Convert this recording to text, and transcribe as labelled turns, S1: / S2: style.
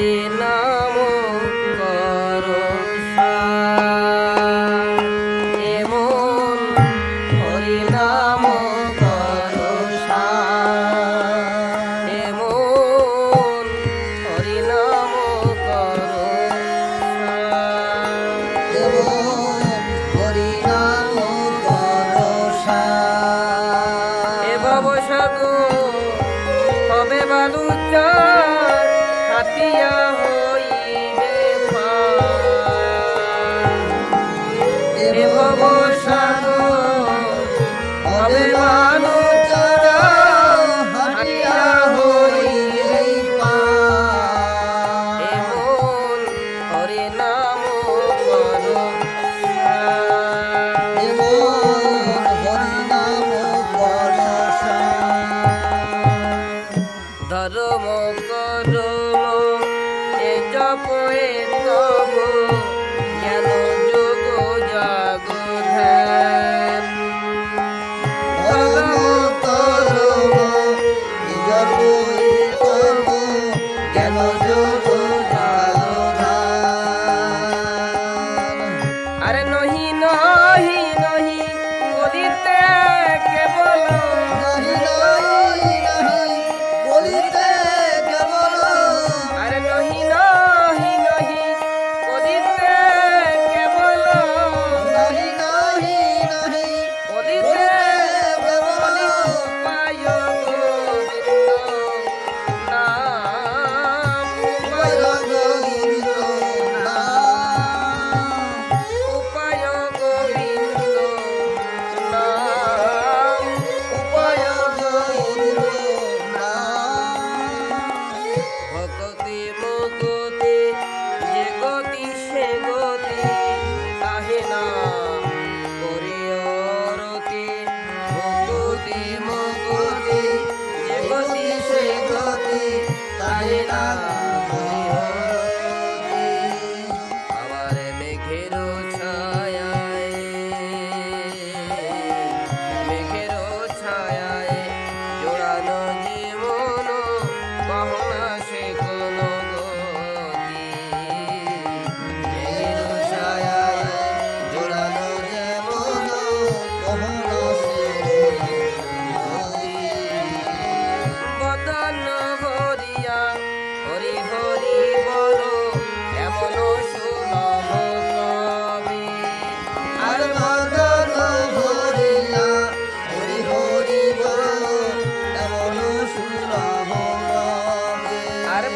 S1: হরি নাম করো এমন হরি নাম করো এমন হরি নাম করো এমন হরি নাম করো বালু চা साथिया हो amor.